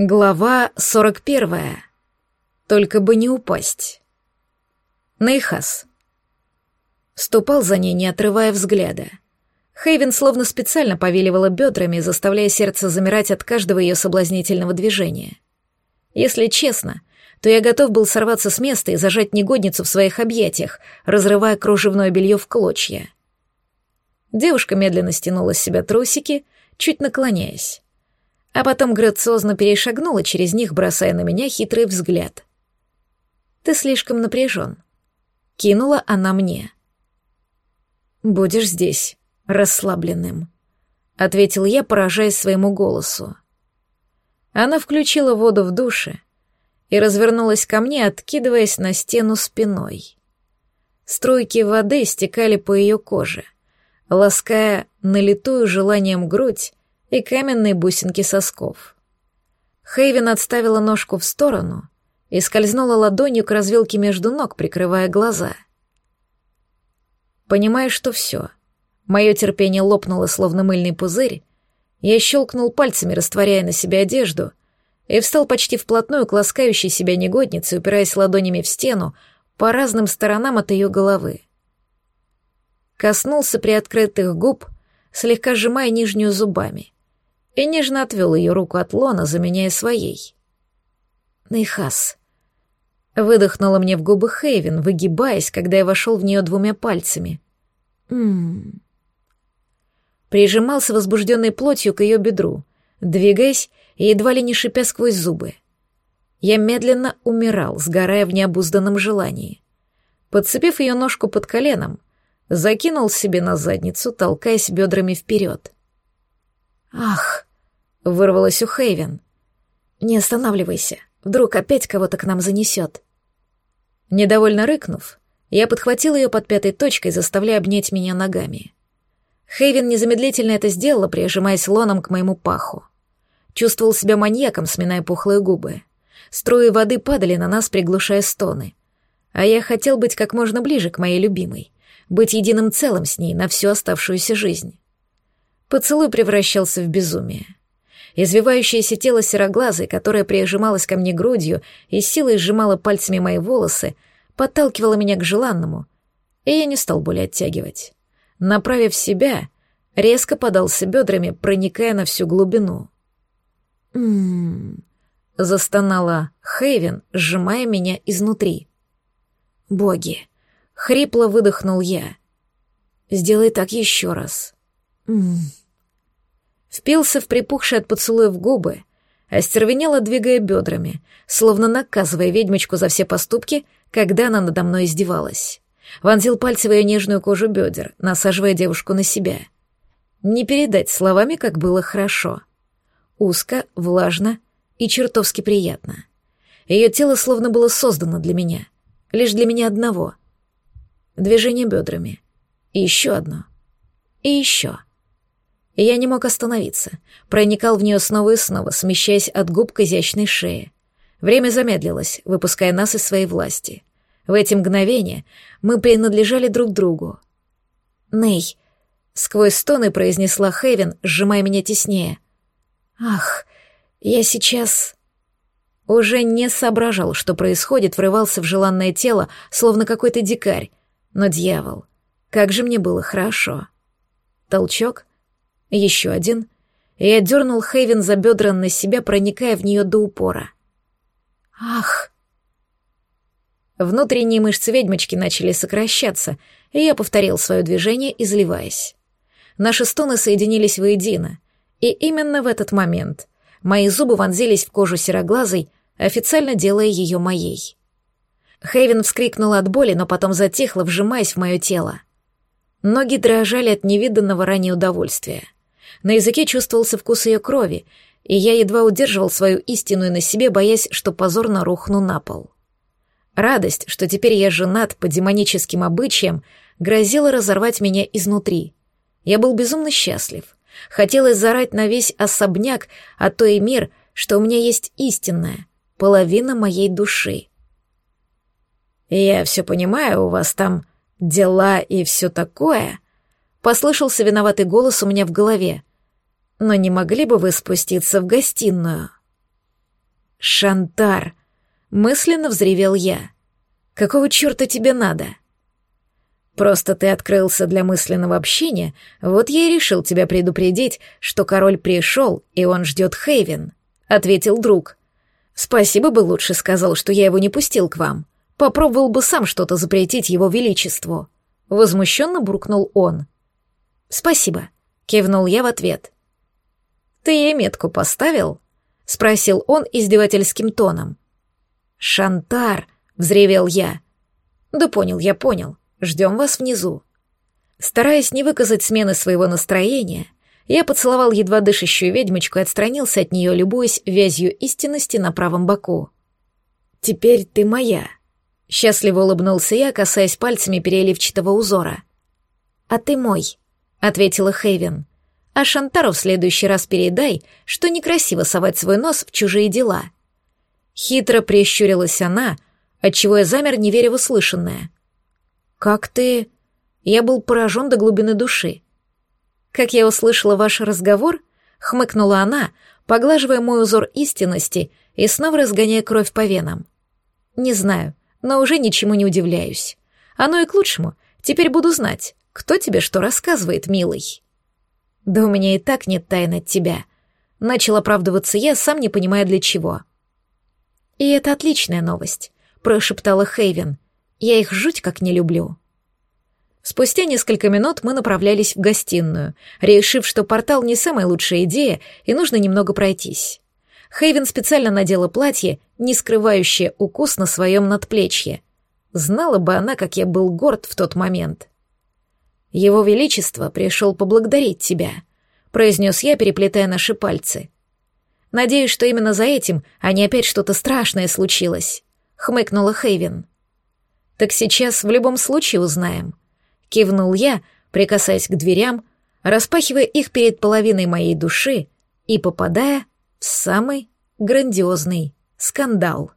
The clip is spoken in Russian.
Глава 41. Только бы не упасть. Нейхас. Ступал за ней, не отрывая взгляда. Хейвен словно специально повиливала бедрами, заставляя сердце замирать от каждого ее соблазнительного движения. Если честно, то я готов был сорваться с места и зажать негодницу в своих объятиях, разрывая кружевное белье в клочья. Девушка медленно стянула с себя трусики, чуть наклоняясь а потом грациозно перешагнула через них, бросая на меня хитрый взгляд. «Ты слишком напряжен», — кинула она мне. «Будешь здесь, расслабленным», — ответил я, поражаясь своему голосу. Она включила воду в душе и развернулась ко мне, откидываясь на стену спиной. Струйки воды стекали по ее коже, лаская налитую желанием грудь и каменные бусинки сосков. Хейвен отставила ножку в сторону и скользнула ладонью к развилке между ног, прикрывая глаза. Понимая, что все, мое терпение лопнуло, словно мыльный пузырь, я щелкнул пальцами, растворяя на себе одежду, и встал почти вплотную к ласкающей себя негоднице, упираясь ладонями в стену по разным сторонам от ее головы. Коснулся приоткрытых губ, слегка сжимая нижнюю зубами — и нежно отвел ее руку от лона, заменяя своей. «Нейхас», выдохнула мне в губы Хейвен, выгибаясь, когда я вошел в нее двумя пальцами. «Ммм...» Прижимался возбужденной плотью к ее бедру, двигаясь и едва ли не шипя сквозь зубы. Я медленно умирал, сгорая в необузданном желании. Подцепив ее ножку под коленом, закинул себе на задницу, толкаясь бедрами вперед. «Ах!» Вырвалось у Хейвен. «Не останавливайся, вдруг опять кого-то к нам занесет». Недовольно рыкнув, я подхватил ее под пятой точкой, заставляя обнять меня ногами. Хейвен незамедлительно это сделала, прижимаясь лоном к моему паху. Чувствовал себя маньяком, сминая пухлые губы. Струи воды падали на нас, приглушая стоны. А я хотел быть как можно ближе к моей любимой, быть единым целым с ней на всю оставшуюся жизнь. Поцелуй превращался в безумие. Извивающееся тело сероглазой, которое прижималось ко мне грудью и силой сжимало пальцами мои волосы, подталкивало меня к желанному, и я не стал более оттягивать. Направив себя, резко подался бедрами, проникая на всю глубину. «М-м-м», застонала Хейвен, сжимая меня изнутри. «Боги!» — хрипло выдохнул я. «Сделай так еще раз». «М-м-м» впился в припухшие от поцелуев губы, остервенело двигая бедрами, словно наказывая ведьмочку за все поступки, когда она надо мной издевалась. Вонзил пальцы в ее нежную кожу бедер, насаживая девушку на себя. Не передать словами, как было хорошо. Узко, влажно и чертовски приятно. Ее тело словно было создано для меня, лишь для меня одного. Движение бедрами. И еще одно. И еще и я не мог остановиться. Проникал в нее снова и снова, смещаясь от губ к изящной шее. Время замедлилось, выпуская нас из своей власти. В эти мгновения мы принадлежали друг другу. «Ней», — сквозь стоны произнесла Хейвен, сжимая меня теснее. «Ах, я сейчас...» Уже не соображал, что происходит, врывался в желанное тело, словно какой-то дикарь. Но дьявол, как же мне было хорошо. Толчок, еще один, и я дернул Хейвен за бедра на себя, проникая в нее до упора. «Ах!» Внутренние мышцы ведьмочки начали сокращаться, и я повторил свое движение, изливаясь. Наши стоны соединились воедино, и именно в этот момент мои зубы вонзились в кожу сероглазой, официально делая ее моей. Хейвен вскрикнула от боли, но потом затихла, вжимаясь в мое тело. Ноги дрожали от невиданного ранее удовольствия. На языке чувствовался вкус ее крови, и я едва удерживал свою истинную на себе, боясь, что позорно рухну на пол. Радость, что теперь я женат по демоническим обычаям, грозила разорвать меня изнутри. Я был безумно счастлив. Хотелось зарать на весь особняк, а то и мир, что у меня есть истинная, половина моей души. «Я все понимаю, у вас там дела и все такое», — послышался виноватый голос у меня в голове но не могли бы вы спуститься в гостиную?» «Шантар!» — мысленно взревел я. «Какого черта тебе надо?» «Просто ты открылся для мысленного общения, вот я и решил тебя предупредить, что король пришел, и он ждет Хейвен», — ответил друг. «Спасибо бы лучше сказал, что я его не пустил к вам. Попробовал бы сам что-то запретить его величеству». Возмущенно буркнул он. «Спасибо», — кивнул я в ответ. «Ты ей метку поставил?» — спросил он издевательским тоном. «Шантар!» — взревел я. «Да понял, я понял. Ждем вас внизу». Стараясь не выказать смены своего настроения, я поцеловал едва дышащую ведьмочку и отстранился от нее, любуясь вязью истинности на правом боку. «Теперь ты моя», — счастливо улыбнулся я, касаясь пальцами переливчатого узора. «А ты мой», — ответила Хейвен. «А Шантару в следующий раз передай, что некрасиво совать свой нос в чужие дела». Хитро прищурилась она, отчего я замер, не веря в услышанное. «Как ты...» Я был поражен до глубины души. «Как я услышала ваш разговор?» — хмыкнула она, поглаживая мой узор истинности и снова разгоняя кровь по венам. «Не знаю, но уже ничему не удивляюсь. Оно и к лучшему. Теперь буду знать, кто тебе что рассказывает, милый?» «Да у меня и так нет тайн от тебя», — начал оправдываться я, сам не понимая для чего. «И это отличная новость», — прошептала Хейвен. «Я их жуть как не люблю». Спустя несколько минут мы направлялись в гостиную, решив, что портал не самая лучшая идея и нужно немного пройтись. Хейвен специально надела платье, не скрывающее укус на своем надплечье. Знала бы она, как я был горд в тот момент. «Его Величество пришел поблагодарить тебя», — произнес я, переплетая наши пальцы. «Надеюсь, что именно за этим, а не опять что-то страшное случилось», — хмыкнула Хейвен. «Так сейчас в любом случае узнаем», — кивнул я, прикасаясь к дверям, распахивая их перед половиной моей души и попадая в самый грандиозный скандал.